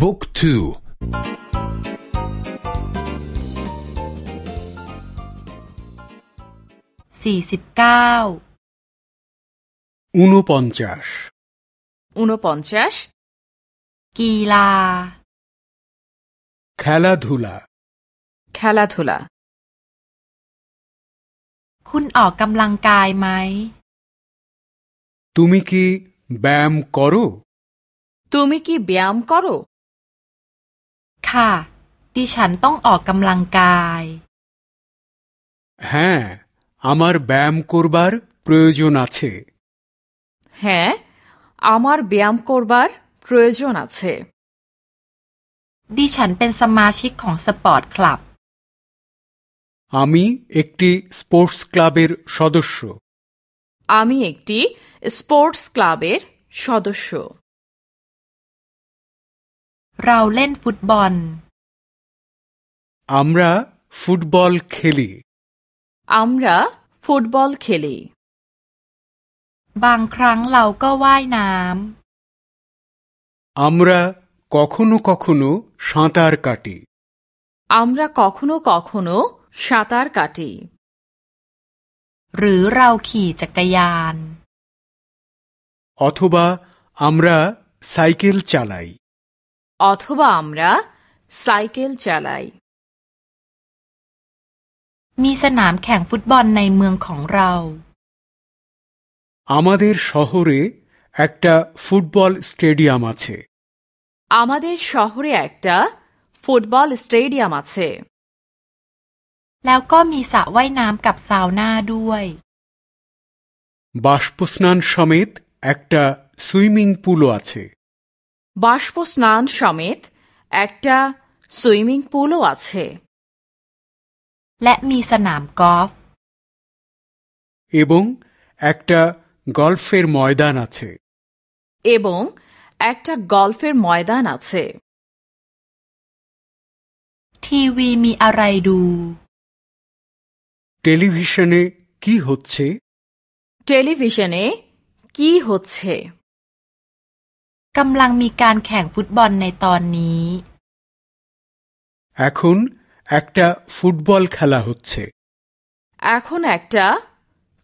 บุ๊กทูสี่สิบเก้าอุนปอนชัชอุนปอนชัชกีฬาแคลาดูลาแคลาดูลาคุณออกกำลังกายไหมตุมิกีแบมกอรุตุมิกีแบมกอรุ ค่ะ ดิฉันต้องออกกำลังกาย হ্যাঁ আমার ব্যায়াম করবার প্রয়োজন আছে হ্যাঁ আমার ব্যায়াম করবার প্রয়োজন আছে ดิฉันเป็นสมาชิกของสปอร์ตคลับ আমি একটি স্পোর্টস ক্লাবের সদস্য আমি একটি স্পোর্টস ক্লাবের সদস্য เราเล่นฟุตบอล আমরা ফুটবল খেলি আমরা ফুটবল খেলি บางครั้งเราก็ว่ายน้ আমরা কখনো কখনো সাঁতার কাটি আমরা কখনো কখনো সাঁতার কাটি ำ หรือเราขี่จักรยาน অথবা আমরা সাইকেল চালাই অথবা আমরা সাইকেল চালাই มีสนามแข่งฟุตบอลในเมืองของเรา আমাদের শহরে একটা ফুটবল স্টেডিয়াম আছে আমাদের শহরে একটা ফুটবল স্টেডিয়াম আছে แล้วก็มีสระว่ายน้ำกับซาวน่าด้วย বাষ্পস্নান সমেত একটা সুইমিং পুলও আছে বাষ্প স্নান সমেত একটা সুইমিং পুলও আছে และมีสนามกอล์ฟ এবং একটা গল্ফের ময়দান আছে এবং একটা গল্ফের ময়দান আছে ทีวีมีอะไรดู টেলিভিশনে কি হচ্ছে টেলিভিশনে কি হচ্ছে กำลังมีการแข่งฟุตบอลในตอนนี้ এখন একটা ফুটবল খেলা হচ্ছে এখন একটা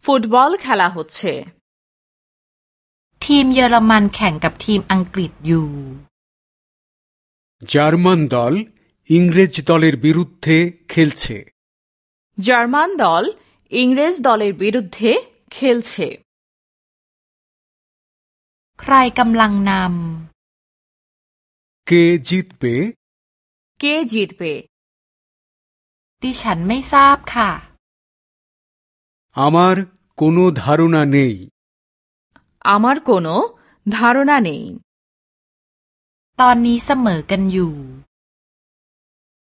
ফুটবল খেলা হচ্ছে ทีมเยอรมันแข่งกับทีมอังกฤษอยู่ জার্মান দল ইংরেজ দলের বিরুদ্ধে খেলছে জার্মান দল ইংরেজ দলের বিরুদ্ধে খেলছে ใค รกำลังน কে জিতবে কে জিতবে ำ ดิฉันไม่ทราบค่ะ আমার কোনো ধারণা নেই আমার কোনো ধারণা নেই ตอนนี้เสมอกันอยู่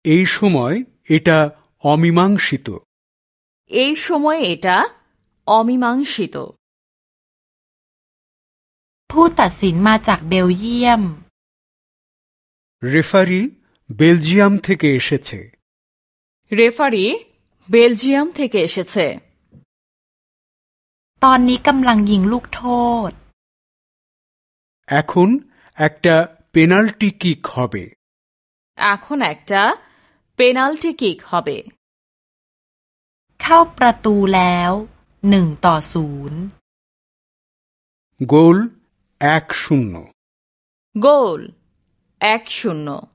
এই সময় এটা অমীমাংসিত এই সময় এটা অমীমাংসিত ผู้ตัดสินมาจากเบลเยียม রেফারি বেলজিয়াম থেকে এসেছে রেফারি বেলজিয়াম থেকে এসেছে ตอนนี้กำลังยิงลูกโทษ এখন একটা পেনাল্টি কিক হবে এখন একটা পেনাল্টি কিক হবে เข้าประตูแล้วหนึ่งต่อศูนย์ গোল এক শূন্য। গোল এক শূন্য।